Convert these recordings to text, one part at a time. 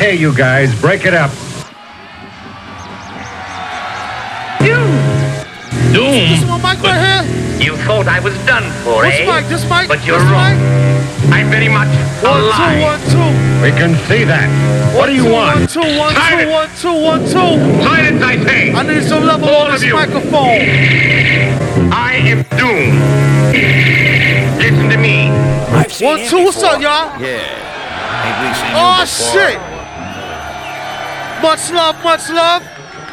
Okay, you guys, break it up. Doom. This my mic right here. You thought I was done for, Which eh? mic? This mic? But you're This wrong. mic? I'm very much One, alive. two, one, two. We can see that. What do you Two, want? One, two, one, two, Silence. one, two, one, two. Silence, I say. I need some level All on this you. microphone. I am Doom. Listen to me. I've seen One, him two, what's up, y'all? Yeah. Ain't we seen Oh before? shit! Much love, much love.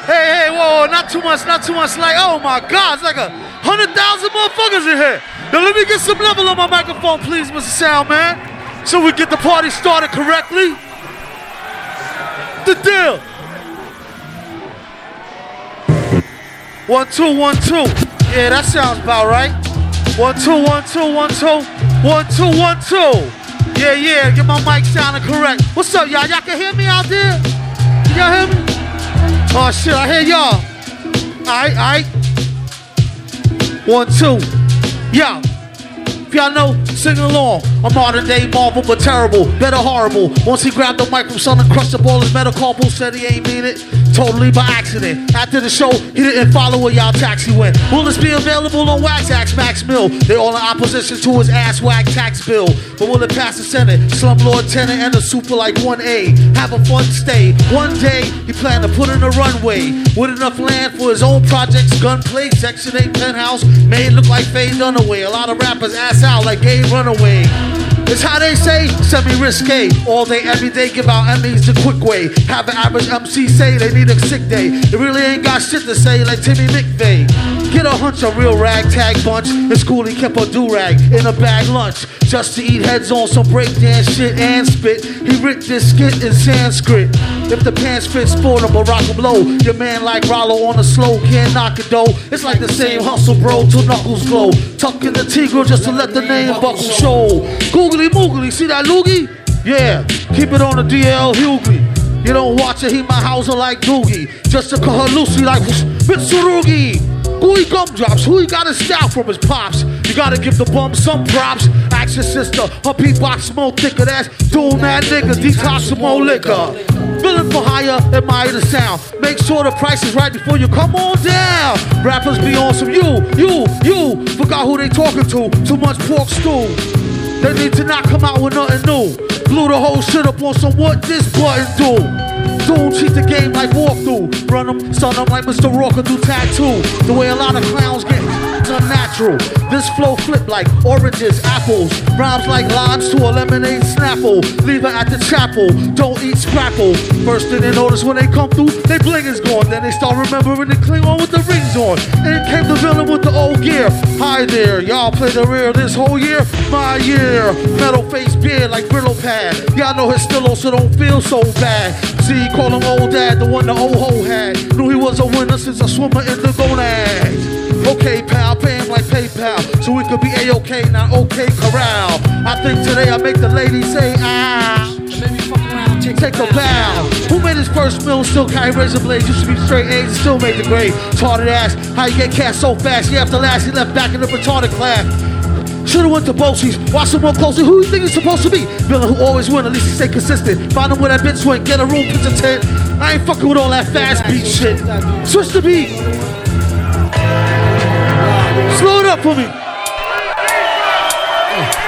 Hey, hey, whoa, not too much, not too much. Like, oh my God, it's like a hundred thousand motherfuckers in here. Now let me get some level on my microphone, please, Mr. Sound Man, so we get the party started correctly. The deal. One, two, one, two. Yeah, that sounds about right. One, two, one, two, one, two. One, two, one, two. Yeah, yeah, get my mic sounding correct. What's up, y'all? Y'all can hear me out there? Y'all hear me? Oh, shit, I hear y'all. Alright, alright. One, two. Yo. If y'all know, sing along. A modern day Marvel, but terrible, better horrible. Once he grabbed the mic from Son and crushed up all his metal metacarpal, said he ain't mean it. Totally by accident. After the show, he didn't follow where y'all taxi went. Will this be available on Wax Axe Max Mill? They all in opposition to his ass whack tax bill. But will it pass the Senate? Slumlord tenant and a super like 1A. Have a fun stay. One day, he planned to put in a runway. With enough land for his own projects, gunplay, Section 8 penthouse, made look like Faye Dunaway. A lot of rappers ass out like gay runaway. It's how they say, semi-risque. All day, every day, give out Emmys the quick way. Have an average MC say they need a sick day. It really ain't got shit to say like Timmy McVeigh. Get a hunch, a real ragtag bunch. In school, he kept a do-rag in a bag lunch. Just to eat heads on some breakdance shit and spit. He writ this skit in Sanskrit. If the pants fit, sport him or rock him low. Your man like Rollo on the slow, can't knock it though. It's like the same hustle, bro, till knuckles glow. Tuck in the Tigre just to let the name buckle show. Googly moogly, see that loogie? Yeah, keep it on the DL Hughley. You don't watch it, he my houser like Doogie. Just to call her Lucy like Mitsurugi. Gooey gumdrops, who he got his style from his pops. You gotta give the bum some props. Ask your sister, her beatbox more thicker. That's doing that nigga, detox some more liquor. Villain for higher, admire the sound. Make sure the price is right before you come on down. Rappers be on some you, you, you. Forgot who they talking to. Too much pork stew. They need to not come out with nothing new. Blew the whole shit up on some what this button do. Don't cheat the game like walkthrough. Run them, stun them like Mr. Walker do tattoo. The way a lot of clowns get unnatural. This flow flip like oranges, apples. Rhymes like limes to a lemonade snapple. Leave it at the chapel. Don't eat scrapple. First thing they notice when they come through, they bling is gone. Then they start remembering the Klingon with the rings on. In came the villain with the old gear. Hi there, y'all play the rear this whole year. My year. Metal face beard like brittle pad. Y'all know his still so don't feel so bad. See, call him old dad, the one the old ho had. Knew he was a winner since a swimmer in the gonads. So we could be a-okay, not okay corral. I think today I make the lady say ah. Take a bow. Who made his first meal? Still carry razor blades. Used to be straight A's and still made the grade. Retarded ass. How you get cast so fast? You have to last he left back in the retarded class. Should've went to BOCES. Watch him more closely. Who you think he's supposed to be? Villain who always win. At least he stay consistent. Find him where that bitch went. Get a room, pitch a tent. I ain't fucking with all that fast beat shit. Switch the beat. Slow it up for me.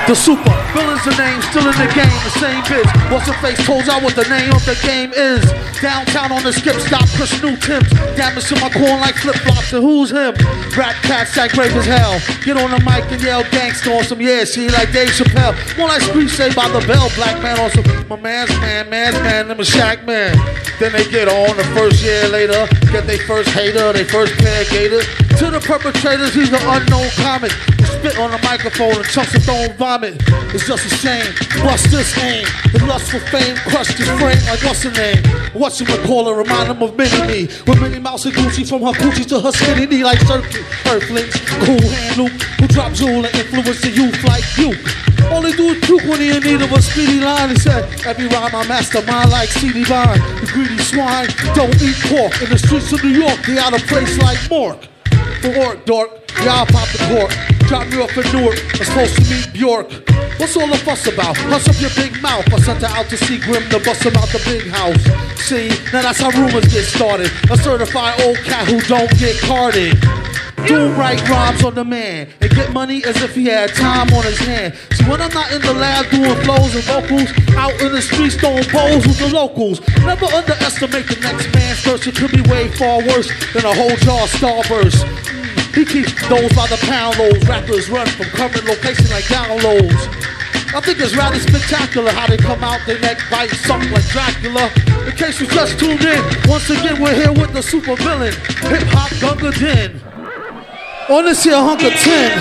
The super villain's the name, still in the game, the same bitch. What's her face told out what the name of the game is. Downtown on the skip stop, push new tips. Damage to my corn like flip flops, and who's him? Rat cats that great as hell. Get on the mic and yell gangster on some yeah, see like Dave Chappelle. More like Screech say by the bell, black man on some my man's man, man's man, them a shack man. Then they get on the first year later, get they first hater, they first pair gator. To the perpetrators, he's an unknown comic. Spit on the microphone and chunks of throwing vomit. It's just a shame. Bust this aim. The lust for fame crushed his frame like what's her name? What's her? Remind him of Minnie Me. With Minnie Mouse and Gucci from her Gucci to her skinny knee like circuit. Earthlings, cool hand Luke, who drop jewel and influence the youth like you. Do is puke when he in need of a speedy line. He said, every rhyme I mastermind like CD Vine. The greedy swine don't eat pork. In the streets of New York, they out of place like Mork. For work, dork, y'all pop the cork. Drop me off in Newark, I'm supposed to meet Bjork. What's all the fuss about? Hush up your big mouth. I sent her out to see Grim to bust him out the big house. See, now that's how rumors get started. A certified old cat who don't get carded. Do right rhymes on the man and get money as if he had time on his hand. See, when I'm not in the lab doing flows and vocals, out in the streets throwing bowls with the locals. Never underestimate the next man's thirst. It could be way far worse than a whole jar of Starburst. Mm. He keeps those by the pound loads. Rappers run from current location like downloads. I think it's rather spectacular how they come out, their neck bite, sunk like Dracula. In case you just tuned in, once again we're here with the super villain, Hip Hop Gunga Din. On this here hunk of tin.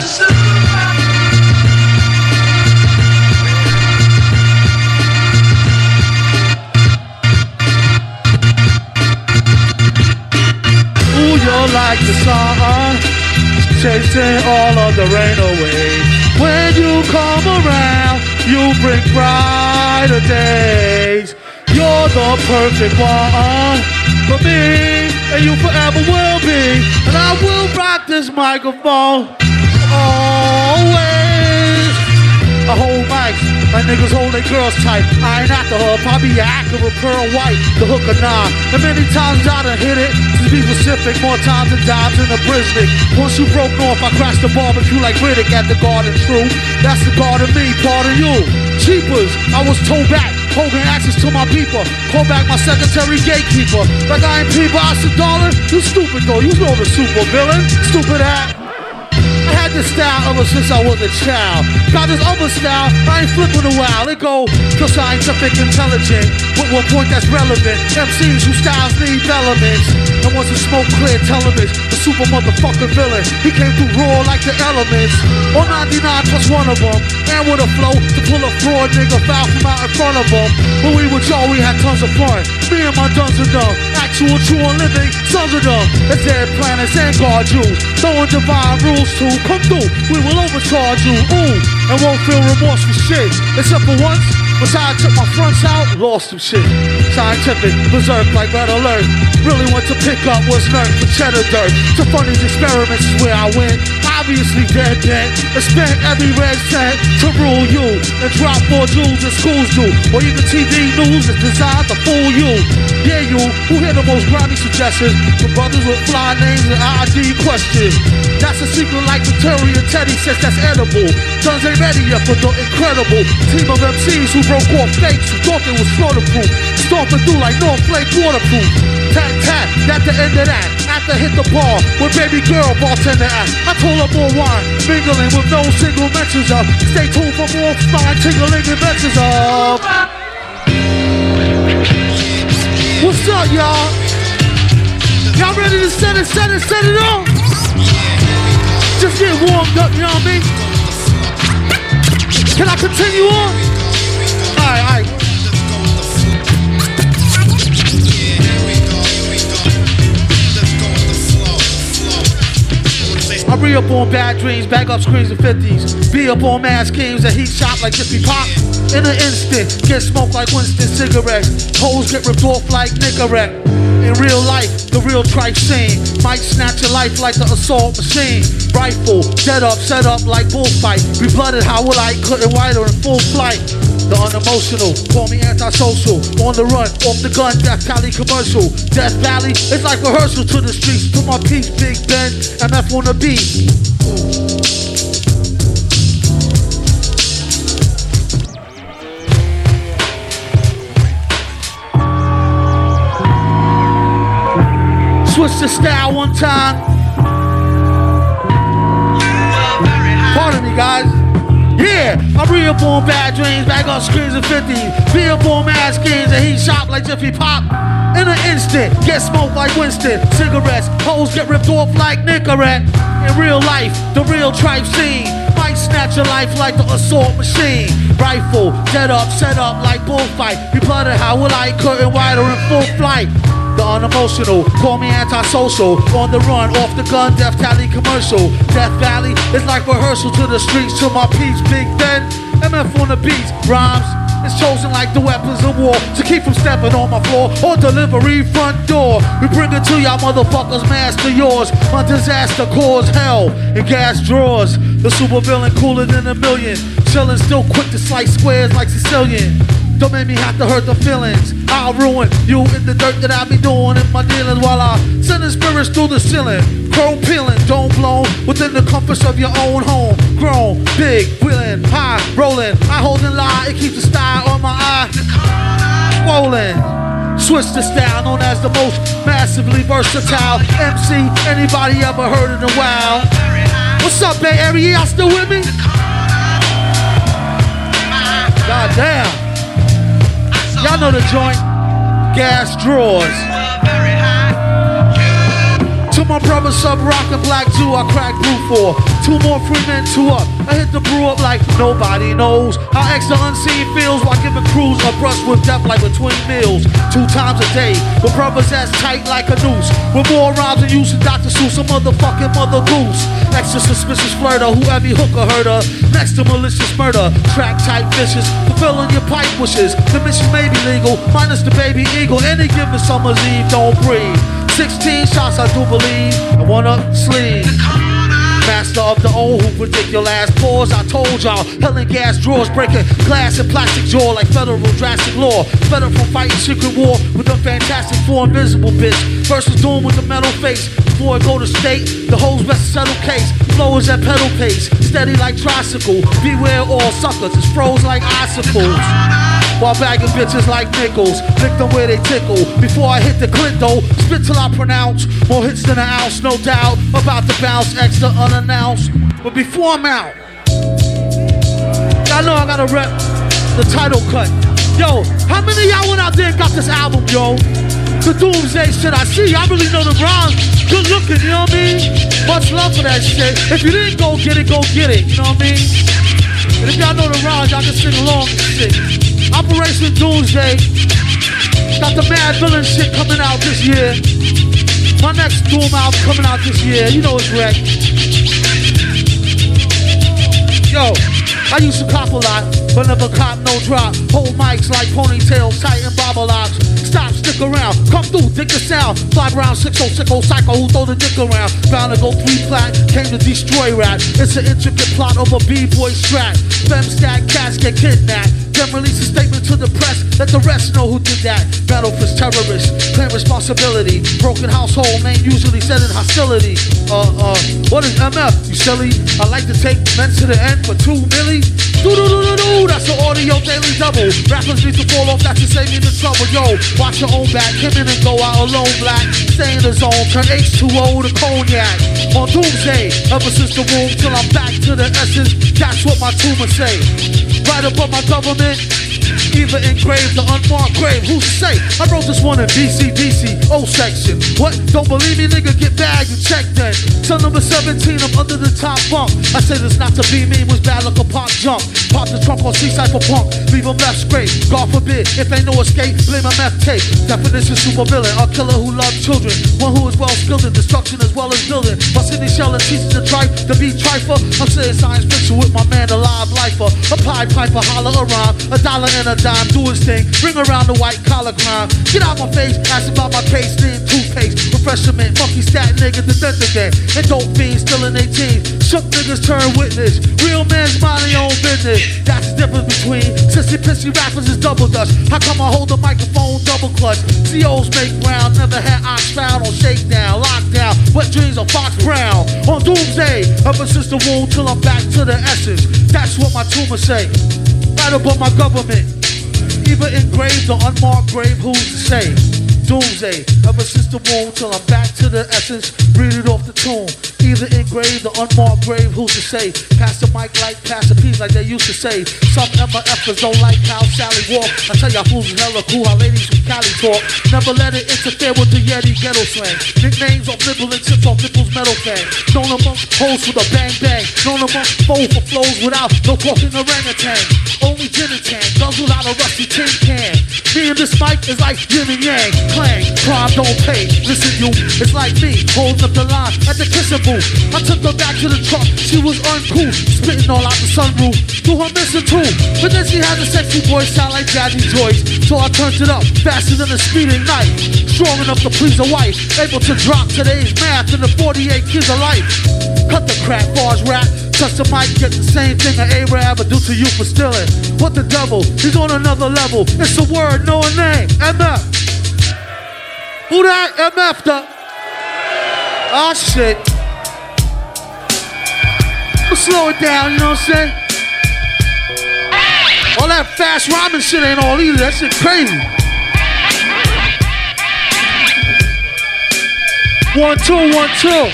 Ooh, you're like the sun, chasing all of the rain away. When you come around, you bring brighter days. You're the perfect one for me, and you forever will be. And I will rock this microphone always. I hold mics, my niggas hold their girls tight. I ain't after her, probably a Acura Pearl White, the hook or nine. And many times I done hit it, to be specific, more times than dimes in a Brisbane. Once you broke north, I crashed the barbecue like Riddick at the Garden True. That's the guard of me, part of you. Cheapers, I was told back, holding access to my people. Call back my secretary gatekeeper. Like I ain't people, I said, darling, you stupid though, you know the super villain. Stupid ass. I had this style ever since I was a child. Got this other style, I ain't flipping a while. It go to scientific intelligent, with one point that's relevant. MCs whose styles need elements. And once the smoke cleared television, the super motherfucking villain. He came through raw like the elements. On 99 plus one of them. And with a flow to pull a fraud nigga foul from out in front of them. When we were y'all, we had tons of fun. Me and my duns of them. Actual true and living sons of them. It's dead planets and guard you. Throwing divine rules to come through. We will overcharge you. Ooh. And won't feel remorse for shit. Except for once. Besides, I took my fronts out, lost some shit. Scientific, berserk like red alert. Really want to pick up what's nerf for cheddar dirt. To these experiments is where I win. Obviously dead dead. I spent every red cent to rule you. And drop more jewels than schools do. Or even TV news is designed to fool you. Yeah, you, who hear the most grimy suggestions from brothers with fly names and ID questions. That's a secret like Victoria Teddy says that's edible. Guns ain't ready yet for the incredible team of MCs who broke off fakes who thought they was slaughterproof. Stomping through like North Flake waterproof. Tat, at the end of that. After hit the bar with baby girl bartender at. I told her more wine, mingling with no single mentions of. Stay tuned for more fine tingling adventures of. What's up, y'all? Y'all ready to set it, set it, set it off? Just get warmed up, you know what I mean? Can I continue on? I re up on bad dreams, bag up screens and 50s. Be up on mad schemes that heat shop like Jiffy Pop. In an instant, get smoked like Winston cigarettes. Hoes get ripped off like Nicorette. In real life, the real trife scene might snatch your life like the assault machine. Rifle, set up, set up like bullfight. Be blooded, how will I? Couldn't wider in full flight. The unemotional, call me antisocial. On the run, off the gun, Death Valley commercial. Death Valley, it's like rehearsal to the streets. To my peace, Big Ben, MF on the beat. Switch the style one time. Pardon me, guys. Yeah, I re up on bad dreams, back on screens of 50. Be up on mad schemes and heat shop like Jiffy Pop. In an instant, get smoked like Winston. Cigarettes, hoes get ripped off like Nicorette. In real life, the real tripe scene. Might snatch your life like the assault machine. Rifle, set up, set up like bullfight. Be blooded, how will I? Couldn't wider in full flight. The unemotional, call me antisocial. On the run, off the gun, Death Valley commercial. Death Valley is like rehearsal to the streets. To my peace, Big Ben, MF on the beats, rhymes is chosen like the weapons of war to keep from stepping on my floor or delivery front door. We bring it to y'all motherfuckers, master yours. My disaster cause hell in gas drawers. The super villain cooler than a million. Chillin' still quick to slice squares like Sicilian. Don't make me have to hurt the feelings. I'll ruin you in the dirt that I be doing in my dealings while I sending spirits through the ceiling. Chrome peeling, dome blown within the comforts of your own home. Grown, big, wheeling, high, rolling. I hold and lie, it keeps the style on my eye. Swollen. Switch the style known as the most massively versatile MC anybody ever heard in a while. What's up, Bay Area? Y'all still with me? God damn. Y'all know the joint. Gas drawers. To my brother Subroc and Black Two, I crack brew for. Two more free men, two up. I hit the brew up like nobody knows. How extra unseen feels while giving crews a brush with death like between meals. Two times a day, with brothers as tight like a noose. With more rhymes than using Dr. Seuss, a motherfucking mother goose. Extra suspicious flirter, who every hooker herder. Next to malicious murder, track tight vicious, fulfilling your pipe wishes. The mission may be legal, minus the baby eagle. Any given summer's eve, don't breathe. 16 shots, I do believe, and one up sleeve. Master of the old who predict your last pause. I told y'all, hell and gas drawers breaking glass and plastic jaw like federal drastic law. From fighting secret war with a fantastic four invisible bitch. Versus doom with the metal face. Before I go to state, the hoes best settle case. Flow is at pedal pace, steady like tricycle. Beware all suckers, it's froze like icicles. While bagging bitches like nickels, lick them where they tickle. Before I hit the clit though, spit till I pronounce more hits than an ounce, no doubt. About to bounce extra unannounced. But before I'm out, y'all know I gotta rep the title cut. Yo, how many y'all went out there and got this album, yo? The Doomsday shit I see, I really know the rhymes. Good looking, you know what I mean? Much love for that shit. If you didn't go get it, go get it, you know what I mean? And if y'all know the rhymes, y'all can sing along and shit. Operation Doomsday. Got the Madvillain shit coming out this year. My next Doom album coming out this year. You know it's wreck. Yo, I used to cop a lot, but never cop no drop. Hold mics like ponytails, tighten bobble locks. Stop, stick around, come through, dig the sound. Five round, six oh sicko oh, psycho who throw the dick around. Bound to go three flat, came to destroy rap. It's an intricate plot of a b-boy strap. Fem stack cats get kidnapped. Then release a statement to the press. Let the rest know who did that. Battle for terrorists, claim responsibility. Broken household name usually said in hostility. Uh, uh, what is MF? You silly? I like to take men to the end for two milli. That's the audio daily double. Rappers need to fall off. That's to save me the trouble. Yo, watch your own back. In and go out alone, black. Stay in the zone. Turn H2O to cognac. On doomsday, ever since the womb till I'm back to the essence. That's what my tumor say. Right above my government. Either engraved or unmarked grave, who's to say? I wrote this one in BC, O section. What? Don't believe me, nigga? Get bagged and check then. Son number 17, I'm under the top bunk. I say this not to be me, was bad like a pop jump. Pop the trunk on Seaside for punk, leave him left straight. God forbid, if ain't no escape, blame a meth tape. Definition super villain, a killer who loves children. One who is well skilled in destruction as well as building. My city shell and teaches the tripe to be trifer. I'm saying science fiction with my man, the live lifer. A pied piper, holler around. A dollar a dime, do his thing. Bring around the white collar crime. Get out my face, ask about my case, then toothpaste. Refreshment, monkey stat nigga, the death again. And dope fiends still in 18. Shook niggas turn witness. Real man's mind their own business. That's the difference between sissy pissy rappers is double dutch. How come I hold the microphone double clutch? COs make round, never had ox found on shakedown, lockdown. Wet dreams of Fox Brown. On doomsday, ever since the womb till I'm back to the essence. That's what my tumor say. Right above my government. Either engraved or unmarked grave, who's to say? Doomsday, ever since the womb till I'm back to the essence, read it off the tomb. Either engraved or unmarked grave, who's to say? Pass the mic like pass the piece like they used to say. Some MFers don't like how Sally walk. I tell y'all is hella cool how ladies from Cali talk. Never let it interfere with the Yeti ghetto slang. Nicknames off nibble and tips off nipples metal fang. Known amongst hoes with a bang bang. Known amongst foes for flows without no talking orangutan. Only gin and tan, guzzled out a rusty tin can. Me and this mic is like yin and yang. Clang, crime don't pay. Listen, you, it's like me holding up the line at the kissing booth. Roof. I took her back to the truck, she was uncool, spitting all out the sunroof. Threw her missing too, but then she had a sexy voice, sound like Jazzy Joyce. So I turned it up, faster than a speeding knife. Strong enough to please a wife, able to drop today's math in the 48 kids of life. Cut the crap, bars rap. Touch the mic, get the same thing an Arab would do to you for stealing. What the devil? He's on another level. It's a word, no a name. MF. Who that? MF the. Oh shit. Let's slow it down, you know what I'm saying? All that fast rhyming shit ain't all either. That shit crazy. One, two, one, two.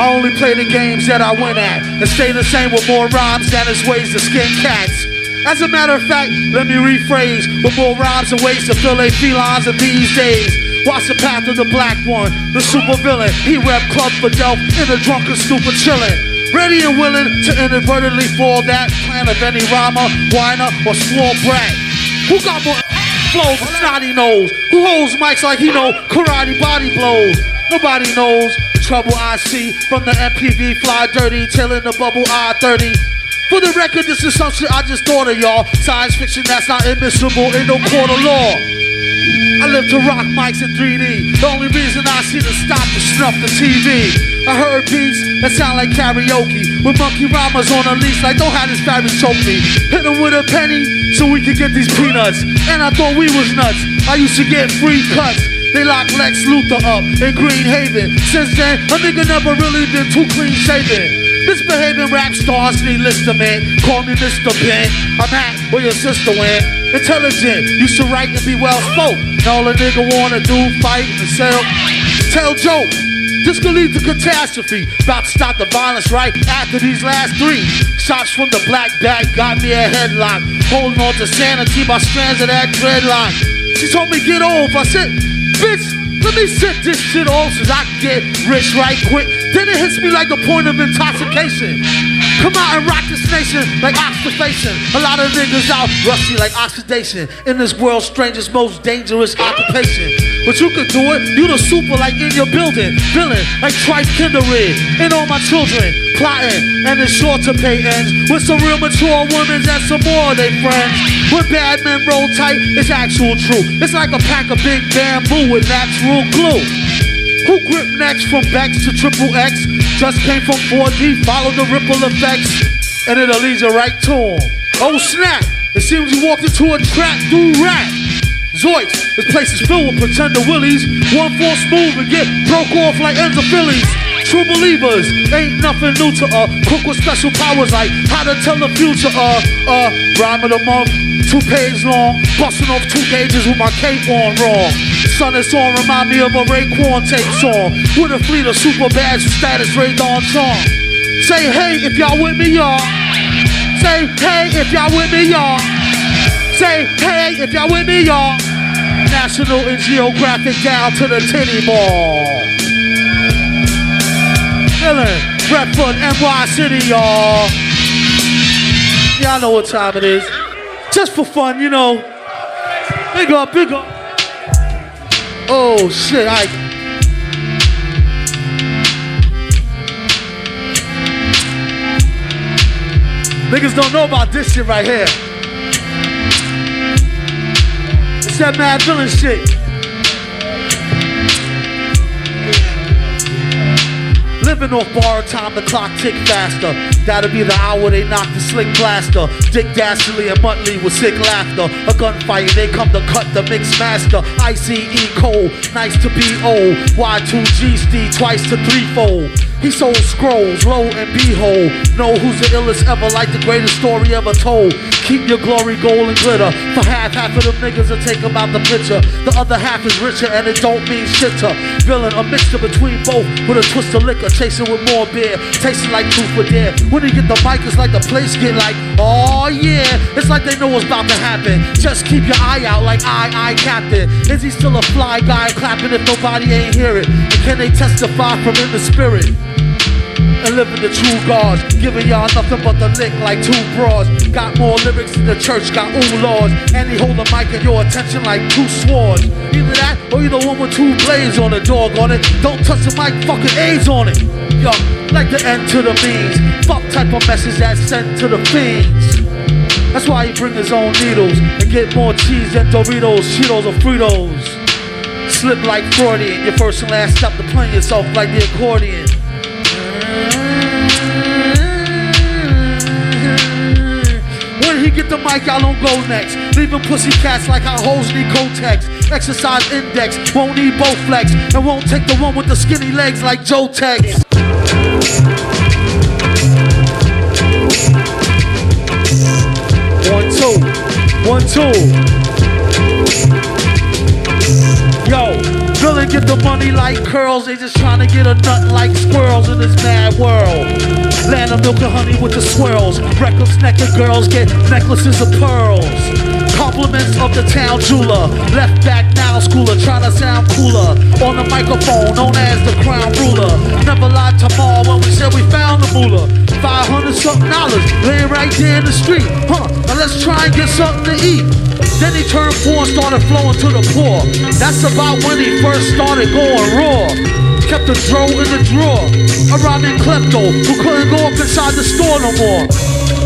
I only play the games that I win at and stay the same with more rhymes than his ways to skin cats. As a matter of fact, let me rephrase with more rhymes and ways to fill a felines of these days. Watch the path of the black one, the super villain. He rep Club for Delph in a drunken stupid chillin'. Ready and willing to inadvertently fall that plan of any rhymer, whiner, or swore brat. Who got more flows than snotty nose? Who holds mics like he know karate body blows? Nobody knows the trouble I see from the MPV fly dirty, tailing the bubble I-30. For the record, this is some shit I just thought of, y'all. Science fiction that's not admissible in no court of law. I live to rock mics in 3D. The only reason I see to stop to snuff the TV. I heard beats that sound like karaoke with monkey rhymes on a leash. Like don't have this fairy choke me. Hit them with a penny so we could get these peanuts. And I thought we was nuts. I used to get free cuts. They locked Lex Luthor up in Green Haven. Since then, a nigga never really been too clean shaven. Misbehaving rap stars need lister man. Call me Mr. Ben. I'm at where your sister went. Intelligent, used to write and be well spoken. All a nigga wanna do, fight and sell. Tell jokes. This could lead to catastrophe. About to stop the violence right after these last three. Shots from the black bag got me a headlock. Holding on to sanity by strands of that dreadlock. She told me get off. I said, bitch, let me set this shit off so I can get rich right quick. Then it hits me like a point of intoxication. Come out and rock this nation like oxidation. A lot of niggas out rusty like oxidation. In this world's strangest, most dangerous occupation. But you can do it, you the super like in your building. Villain like Trife Kindered. And all my children plotting. And it's sure to pay ends with some real mature women and some more of their friends. When bad men roll tight, it's actual truth. It's like a pack of big bamboo with natural glue. Who grip next from Bex to Triple X? Just came from 4D, follow the ripple effects, and it'll lead you right to him. Oh snap! It seems you walked into a trap through rat. Zoiks, this place is filled with pretender willies. One false move and get broke off like ends of Phillies. True believers, ain't nothing new to uh Cook with special powers like how to tell the future uh uh rhyme of the month, two pages long, busting off two gauges with my cape on wrong. Son is on, remind me of a Raekwon take song with a fleet of super bads with status radon song. Say hey if y'all with me, y'all. Say hey if y'all with me, y'all. Say hey if y'all with me, y'all. National and Geographic down to the titty ball. Dylan, Redford, NY City, y'all. Y'all know what time it is. Just for fun, you know. Big up, big up. Oh shit, I. Niggas don't know about this shit right here. It's that Madvillain shit. Living off borrowed time, the clock tick faster. That'll be the hour they knock the slick blaster. Dick Dastardly and Muttley with sick laughter. A gunfight, they come to cut the mix master. ICE Cole, nice to be old. Y2G Steve, twice to threefold. He sold scrolls, low and behold. Know who's the illest ever, like the greatest story ever told. Keep your glory, gold and glitter. For half, half of them niggas will take them out the picture. The other half is richer and it don't mean shit to. Villain, a mixture between both with a twist of liquor. Chasing with more beer, tasting like truth for dare. When they get the mic, it's like the place get like, oh yeah. It's like they know what's about to happen. Just keep your eye out like I, I captain. Is he still a fly guy clapping if nobody ain't hear it? And can they testify from in the spirit? And living the true gods. Giving y'all nothing but the lick like two bras. Got more lyrics than the church, got ooh laws. And he hold the mic at your attention like two swords. Either that or either one with two blades on the dog on it. Don't touch the mic, fucking AIDS on it. Yo, like the end to the means. Fuck type of message that's sent to the fiends. That's why he bring his own needles and get more cheese than Doritos, Cheetos, or Fritos. Slip like Freudian, your first and last stop to playing yourself like the accordion. He get the mic, y'all don't go next. Leaving pussy cats like how hoes need Kotex. Exercise index, won't need both flex. And won't take the one with the skinny legs like Joe Tex. One, two. One, two. Get the money like curls. They just trying to get a nut like squirrels in this mad world. Land of milk and honey with the swirls. Reckless naked girls get necklaces of pearls. Compliments of the town jeweler. Left back now schooler, trying to sound cooler. On the microphone, known as the crown ruler. Never lied tomorrow when we said we found the moolah. 500 something dollars laying right there in the street. Huh, now let's try and get something to eat. Then he turned four and started flowing to the poor. That's about when he first started going raw. Kept the dro in the drawer. A rhyming klepto who couldn't go up inside the store no more.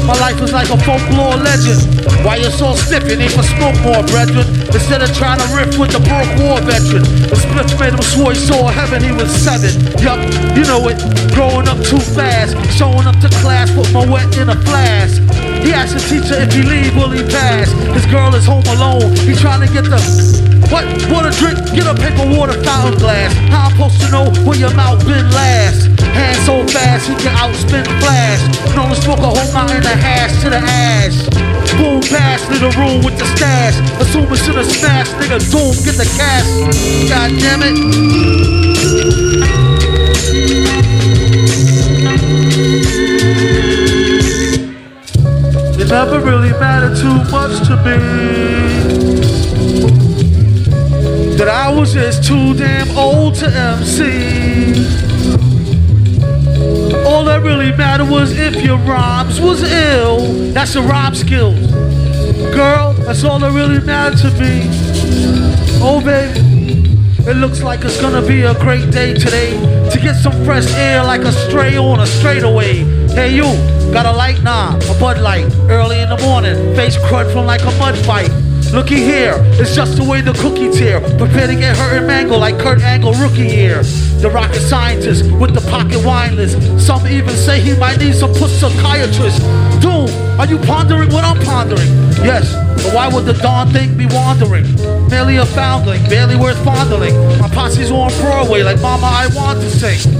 My life was like a folklore legend. Why you so? You need to smoke more, brethren. Instead of trying to riff with the broke war veteran. The split made him swore he saw heaven, he was seven. Yup, you know it. Growing up too fast. Showing up to class, with my wet in a flask. He asked the teacher if he leave, will he pass? His girl is home alone. He trying to get the what? A drink? Get a paper water fountain glass. How I'm supposed to know where your mouth been last? Hand so fast he can outspin flash. Smoke a whole mountain of hash to the ash. Boom, pass to the room with the stash. Assume it's in a smash, nigga. Doom, get the cash. God damn it. It never really mattered too much to me. That I was just too damn old to MC. All that really mattered was if your rhymes was ill. That's the rhyme skills. Girl, that's all that really mattered to me. Oh, baby. It looks like it's gonna be a great day today to get some fresh air like a stray on a straightaway. Hey, you, got a light? Nah, a Bud Light. Early in the morning, face crud from like a mud fight. Looky here, it's just the way the cookie tear. Prepare to get hurt and mangled like Kurt Angle rookie year. The rocket scientist with the pocket wine list. Some even say he might need some puss psychiatrist. Dude, are you pondering what I'm pondering? Yes, but why would the darn thing be wandering? Merely a foundling, barely worth fondling. My posse's on Broadway like Mama I Want to Sing.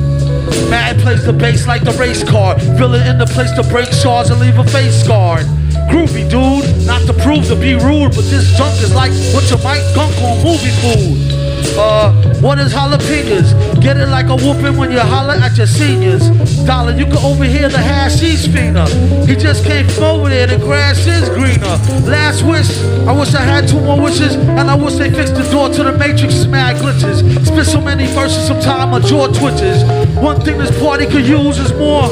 Mad plays the bass like the race car. Villain in the place to break shards and leave a face scarred. Groovy dude, not to prove to be rude, but this junk is like what you might gunk on movie food. Uh, what is jalapenos? Get it like a whooping when you holler at your seniors. Dollar, you can overhear the hashish fiender. He just came from over there, the grass is greener. Last wish, I wish I had two more wishes, and I wish they fixed the door to the matrix, mad glitches. Spit so many verses, sometime my jaw twitches. One thing this party could use is more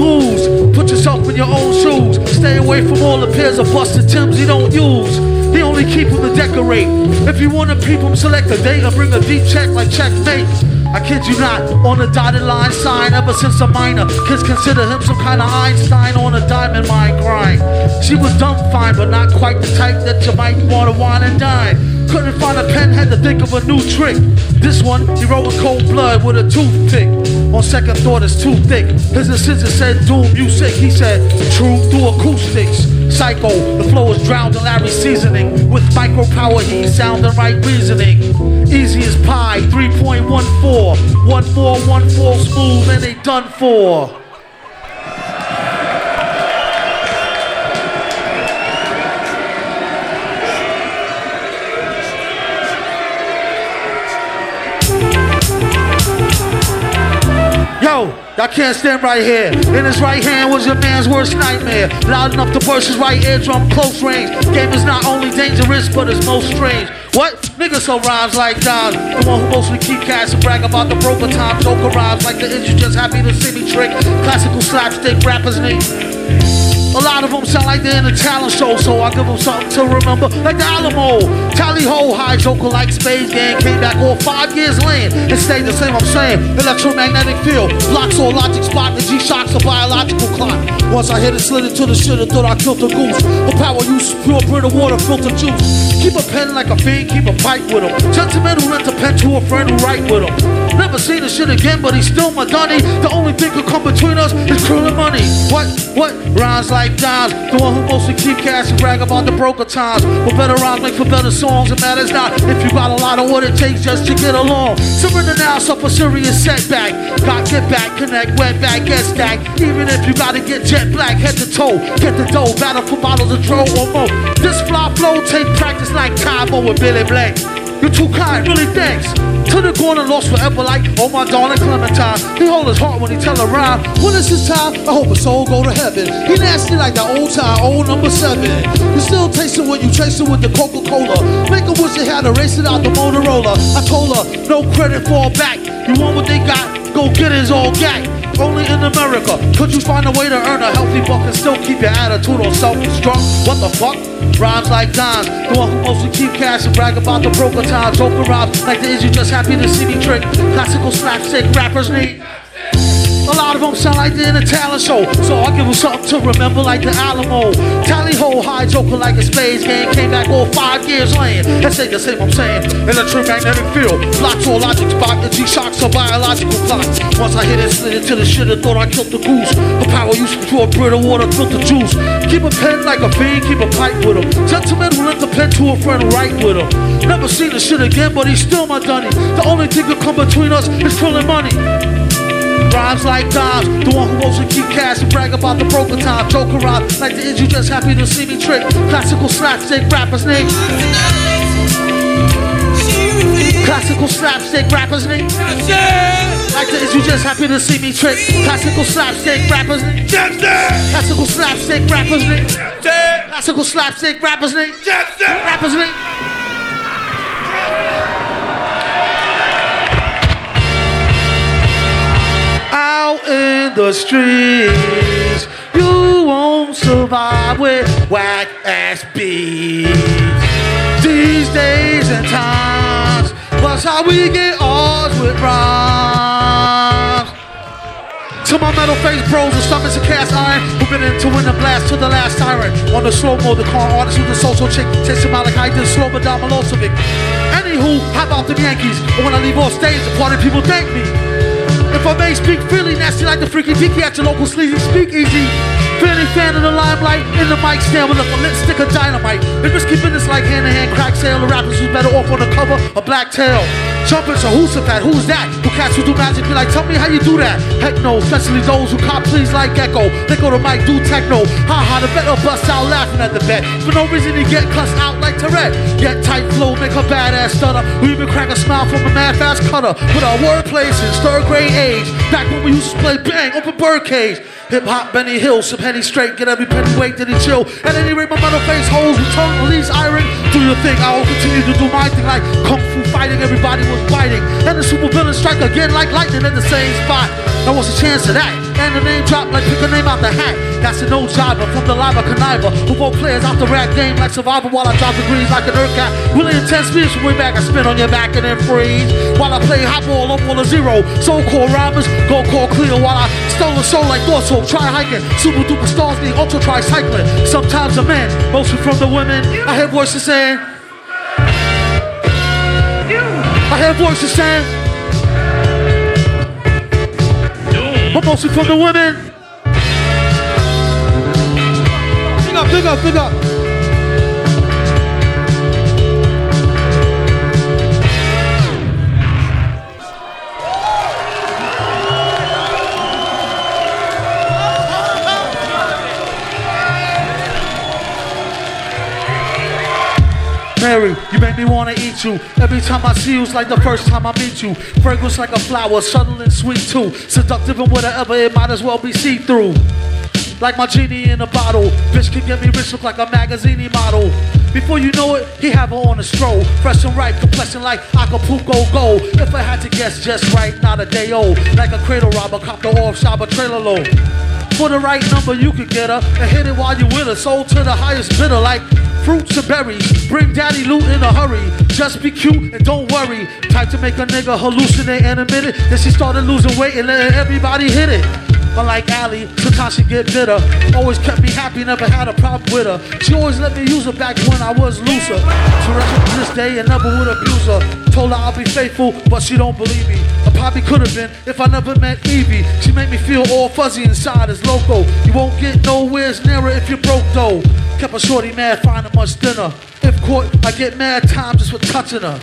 booze. Put yourself in your own shoes. Stay away from all the pairs of busted Tims you don't use. They only keep them to decorate. If you wanna peep them, select a date or bring a deep check like checkmate. I kid you not, on the dotted line sign ever since a minor. Kids consider him some kind of Einstein on a diamond mine grind. She was dumb fine, but not quite the type that you might wanna wine and dine. Couldn't find a pen, had to think of a new trick. This one, he wrote in cold blood with a toothpick. On second thought, it's too thick. His assistant said, Doom, you. He said, True, through acoustics. Psycho, the flow is drowned in Lawry's seasoning. With micro power, he's sounding right reasoning. Easy as pie, 3.14. One more, one four, smooth, and they done for. Y'all can't stand right here. In his right hand was your man's worst nightmare. Loud enough to burst his right eardrum close range. Game is not only dangerous, but it's most strange. What? Niggas so rhymes like Don. The one who mostly keep cash and brag about the broker time. Joker rhymes like the you just happy to see me trick. Classical slapstick rappers need. A lot of them sound like they're in a talent show, so I give them something to remember, like the Alamo. Tally ho, high joker like Spades Gang came back all five years lane and stayed the same. I'm saying electromagnetic field blocks all logic spot. The G shocks a biological clock. Once I hit it, slid into the shit, I thought I killed the goose. The power use pure Brita water, filter juice. Keep a pen like a fiend, keep a pipe with him. Sentimental lent a pen to a friend who write with him. Never seen the shit again, but he's still my dunny. The only thing could come between us is cruel money. What? What? Rhymes like dimes. The one who mostly keep cash and brag about the broker times. But better rhymes make for better songs. It matters not if you got a lot of what it takes just to get along. Surrender now, suffer serious setback. Got get back, connect, wet back, get stacked. Even if you gotta get jet black, head to toe. Get the dough, battle for bottles of dro or more. This fly flow take practice like Tae Bo with Billy Blank. You're too kind, really thanks. To the corner, lost forever like, oh my darling Clementine. He hold his heart when he tell her rhyme. When it's his time, I hope his soul go to heaven. He nasty like the old time, old number seven. You still tasting when you chase it with the Coca-Cola. Make her wish they had to race it out the Motorola. I told her, no credit, fall back. You want what they got, go get his old gang. Only in America could you find a way to earn a healthy buck and still keep your attitude on self-destruct. What the fuck? Rhymes like Don, the one who mostly keep cash and brag about the broker time. Joker rhymes like the is you just happy to see me trick. Classical slapstick rappers need. A lot of them sound like they're in a talent show, so I'll give them something to remember like the Alamo. Tally ho, high joker like a spades game, came back all five years lane. That's ain't the same I'm saying. in a true Electromagnetic field, blocks all logic spot, the G shocks are biological clocks. Once I hit it, slid into the shit, I thought I killed the goose. The power used to a Brita water, filter juice. Keep a pen like a fiend, keep a pipe with him. To a friend write with him. Never seen the shit again, but he's still my dunny. The only thing that come between us is killing money. Rhymes like dimes, the one who mostly keep cash and brag about the broker time. Joker rhyme, like the you just happy to see me trick. Classical slapstick rappers name. Classical slapstick rappers name. Like the is you just happy to see me trick. Classical slapstick rappers name. Classical slapstick rappers name. Classical slapstick rappers name. Rappers name. out in the streets. You won't survive with whack ass beats. These days and times, that's how we get ours with rhymes. To my metal face bros with stomachs of cast iron, been into win the blast to the last siren. On the slow mo, the car artist with the social chick, him out like I did slow but down Milosevic. Anywho, how about the Yankees? But when I leave off stage, the party people thank me. If I may speak freely, nasty like the freaky deaky at your local sleazy speakeasy. Fairly fan of the limelight, in the mic stand with a lit stick of dynamite. In risky business like hand to hand crack sale, the rappers who's better off on the cover of Black Tail. Trumpets or who's that? Who's that? Who cats who do magic be like, tell me how you do that? Heck no, especially those who cop please like Echo. They go to mic, do techno. Ha ha, the better bust out laughing at the bet. For no reason he get cussed out like Tourette. Get tight flow, make a badass stutter. We even crack a smile from a mad fast cutter. With our wordplay since third grade age. Back when we used to play bang, open birdcage. Hip hop, Benny Hill, some penny straight, get every penny weight he chill. At any rate, my metal face holes with tongue release iron. Do your thing, I will continue to do my thing like kung fu fighting. Everybody was biting, and the super villain strike again like lightning in the same spot. Now what's the chance of that? And the name drop like pick a name out the hat. That's a no jobber from the lava conniver. Who both players out the rap game like survivor while I drop the greens like an earth cat. Really intense speeds from way back. I spin on your back and then freeze. While I play hot ball up on a zero. So called rhymers, go call clear while I stole a soul like Dorso. Try hiking. Super duper stars need ultra try cycling. Sometimes a man, mostly from the women. I hear voices saying. I hear voices saying. But mostly from the women. Big up, big up, big up. Mary, you make me wanna eat you. Every time I see you, it's like the first time I meet you. Fragrance like a flower, subtle and sweet too. Seductive and whatever, it might as well be see through. Like my genie in a bottle. Bitch can get me rich, look like a magazine model. Before you know it, he have her on a stroll. Fresh and ripe, complexion like Acapulco gold. If I had to guess just right, not a day old. Like a cradle robber, cop the off shop a trailer load. For the right number, you can get her and hit it while you with her. Sold to the highest bidder, like fruits and berries. Bring daddy loot in a hurry. Just be cute and don't worry. Type to make a nigga hallucinate and admit it. Then she started losing weight and letting everybody hit it. Unlike Allie, sometimes she get bitter. Always kept me happy, never had a problem with her. She always let me use her back when I was looser. To rest to this day and never would abuse her. Told her I'll be faithful, but she don't believe me. I probably could have been if I never met Evie. She made me feel all fuzzy inside as loco. You won't get nowhere near her if you're broke though. Kept a shorty mad, finding much thinner. If caught, I get mad times just for touching her.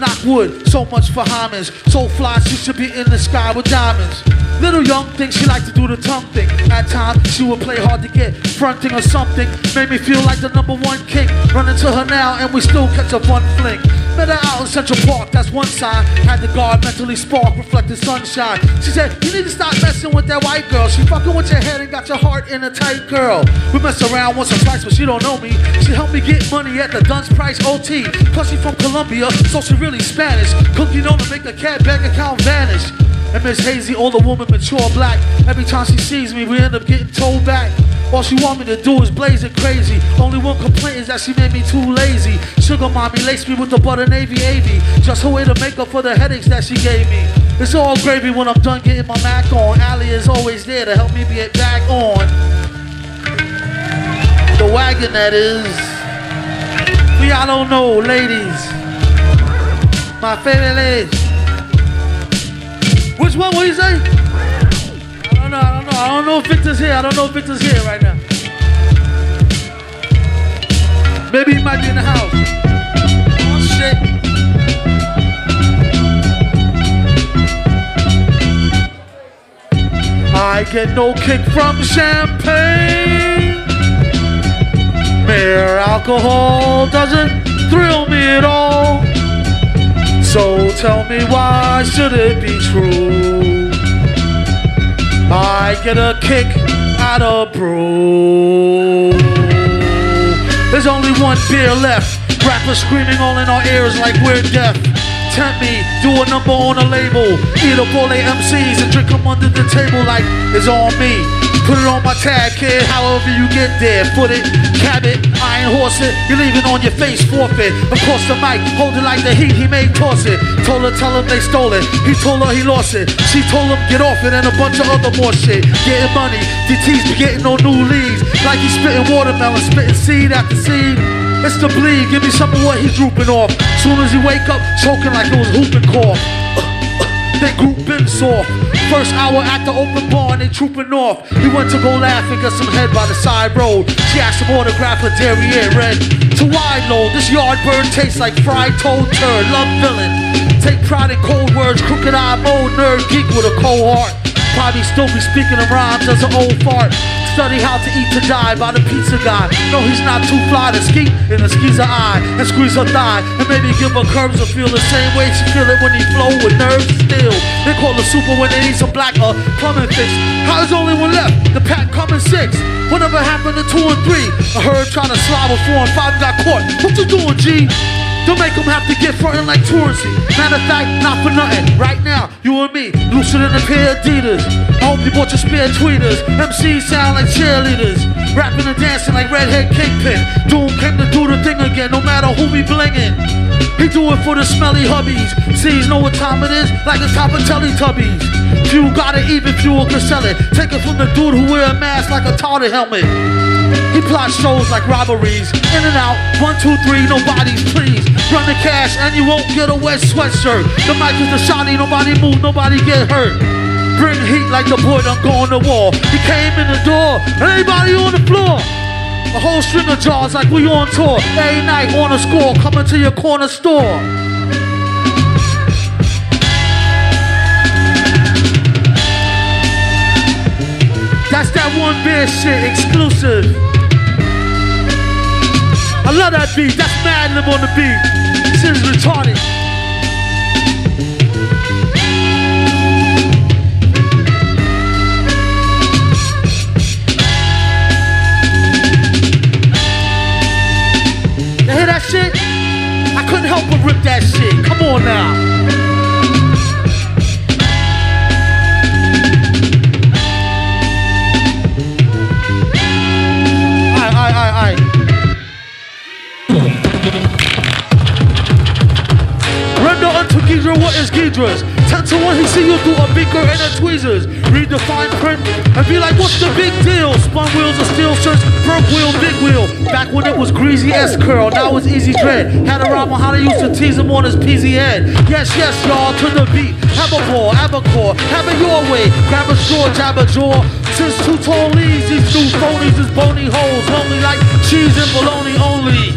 Knock wood, so much for homage. So fly, she should be in the sky with diamonds. Little young thing, she like to do the tongue thing. At times, she would play hard to get, fronting or something. Made me feel like the number one king. Running to her now, and we still catch a fun fling. Met her out in Central Park, that's one side. Had the guard mentally spark, reflected sunshine. She said, You need to stop messing with that white girl. She fucking with your head and got your heart in a tight curl. We mess around once or twice, but she don't know me. She helped me get money at the Duns Price OT. Plus, she from Colombia, so she really Spanish. Cooking on to make a cat bank account vanish. And Miss Hazy, older woman, mature black. Every time she sees me, we end up getting told back. All she want me to do is blaze it crazy. Only one complaint is that she made me too lazy. Sugar mommy laced me with the butter navy avy. Just her way to make up for the headaches that she gave me. It's all gravy when I'm done getting my Mac on. Allie is always there to help me get back on. The wagon that is. We y'all don't know, ladies. My favorite. Which one? Do you say? I don't know. If Victor's here. I don't know if Victor's here right now. Maybe he might be in the house. I get no kick from champagne. Mere alcohol doesn't thrill me at all. So tell me why should it be true? I get a kick out of brew. There's only one beer left. Rappers screaming all in our ears like we're deaf. Tempt me, do a number on a label. Eat up all they MCs and drink them under the table like it's on me. Put it on my tag, kid, however you get there. put it, cab it, iron horse it. You're leaving on your face, forfeit. Across the mic, hold it like the heat, he made toss it. Told her, tell him they stole it. He told her he lost it. She told him, get off it, and a bunch of other more shit. Getting money, DT's be getting no new leads. Like he's spitting watermelon, spitting seed after seed. It's the bleed, give me some of what he's drooping off. Soon as he wake up, choking like it was whooping cough. They group been soft. First hour at the open bar and they trooping off. He went to go laugh and got some head by the side road. She asked him autograph her derriere red. To wide load, this yard bird tastes like fried toad turd. Love villain. Take pride in cold words, crooked eye mode, nerd geek with a cold heart. Probably still be speaking of rhymes as an old fart. Study how to eat to die by the pizza guy. No, he's not too fly to ski in a squeeze her eye and squeeze her thigh and maybe give her curves or feel the same way she feel it when he flow with nerves still. They call the super when they need some black or plumbing fix. How is only one left? The pack coming six. Whatever happened to two and three? I heard trying to slide with four and five got caught. What you doing, G? Don't make them have to get frontin' like touristy. Matter of fact, not for nothing. Right now, you and me, looser than a pair of Adidas. I hope you bought your spare tweeters. MCs sound like cheerleaders. Rapping and dancing like redhead kingpin. Doom came to do the thing again, no matter who we blingin'. He do it for the smelly hubbies. Sees know what time it is, like the top of Teletubbies. Few got it, even fewer can sell it. Take it from the dude who wear a mask like a tartar helmet. He plots shows like robberies. In and out, one, two, three, nobody's please. Run the cash and you won't get a wet sweatshirt. The mic is the shotty, nobody move, nobody get hurt. Bring heat like the boy done go on the wall. He came in the door, everybody on the floor. A whole string of jars like we on tour. Every night on a score, coming to your corner store. That's that one beer shit, exclusive. I love that beat. That's Madlib on the beat. Shit is retarded. You hear that shit? I couldn't help but rip that shit. Come on now. Ghidra what is Ghidra's. Ten to one, see you through a beaker and a tweezers. Read the fine print and be like, what's the big deal? Spun wheels of steel shirts, broke wheel, big wheel. Back when it was greasy S curl, now it's easy dread. Had a rhyme on how they used to tease him on his peasy head. Yes, yes, y'all, to the beat. Have a ball, have a core, have it your way. Grab a straw, jab a jaw. Since two tall leaves, these new phonies is bony holes. Lonely like cheese and bologna only.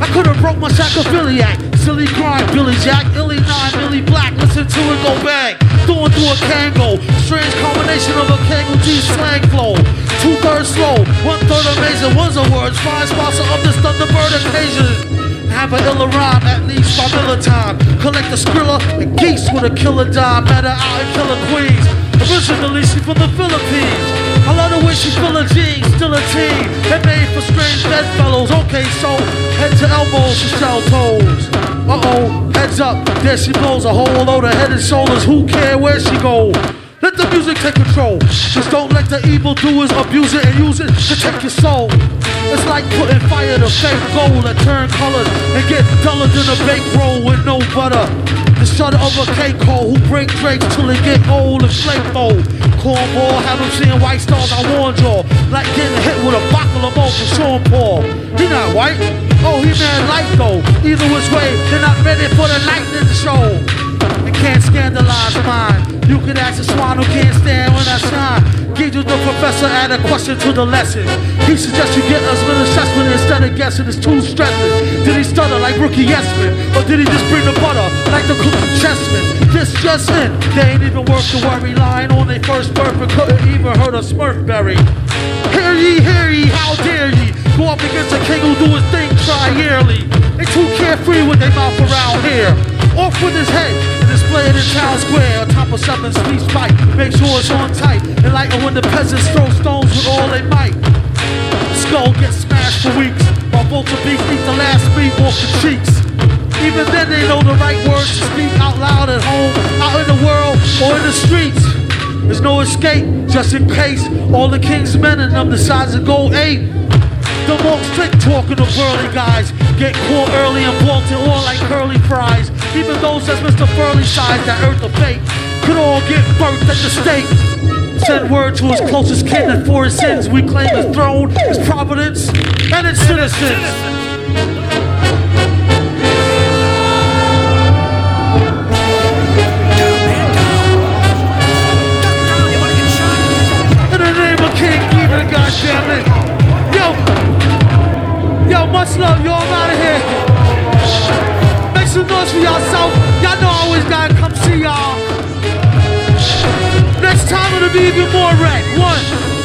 I could have broke my sacrophiliac. Silly crime, Billy Jack, illy nine, Billy Black. Listen to it go bang. Throwing through a Kangol. Strange combination of a Kangol G slang flow. Two thirds slow, one third amazing. One's a words, fine sponsor of this Thunderbird occasion. Have a illa rhyme, at least by Miller time. Collect the skrilla and geese with a killer dime. Met her out in Killer Queens. Originally, she from the Philippines. I love the way she fill her jeans, still a teen. And made for strange bedfellows. Okay, so head to elbows to sell toes. Uh oh, heads up, there she blows a whole load of head and shoulders. Who care where she go? Let the music take control. Just don't let the evildoers abuse it and use it to take your soul. It's like putting fire to fake gold that turn colors and get duller than a baked roll with no butter. The shutter of a cake hole who break drakes till they get old and fold. Cornball, have them seeing white stars, I warned y'all. Like getting hit with a bottle of from Sean Paul. He not white. Oh, he man light though. Either which way, they're not ready for the lightning show. And can't scandalize mine. You can ask a swan who can't stand when I shine. Give you the professor add a question to the lesson. He suggests you get us an assessment instead of guessing. It's too stressing. Did he stutter like rookie Yesman? Or did he just bring the butter like the cookie chessman? This just in. They ain't even worth the worry line on their first birth and couldn't even hurt a Smurf berry. Hear ye, hear ye, how dare ye? Go up against a king who do his thing tri yearly. They too carefree with their mouth around here. Off with his head display in town square on top of something speech fight. Make sure it's on tight. And like when the peasants throw stones with all they might. Skull gets smashed for weeks while Volta beef eat the last meat off the cheeks. Even then they know the right words to speak out loud at home, out in the world, or in the streets. There's no escape, just in case all the king's men and them decides to go ape. The most trick talking to burly guys get caught early and bolted all like curly fries. Even those that's Mr. Furley size that earth of fate could all get burnt at the stake. Send word to his closest kin that for his sins we claim his throne, his providence, and its citizens. In the goddammit. Yo, yo, much love, yo, I'm out of here. Make some noise for yourself. Y'all know I always gotta come see y'all. Next time it'll be even more red. One,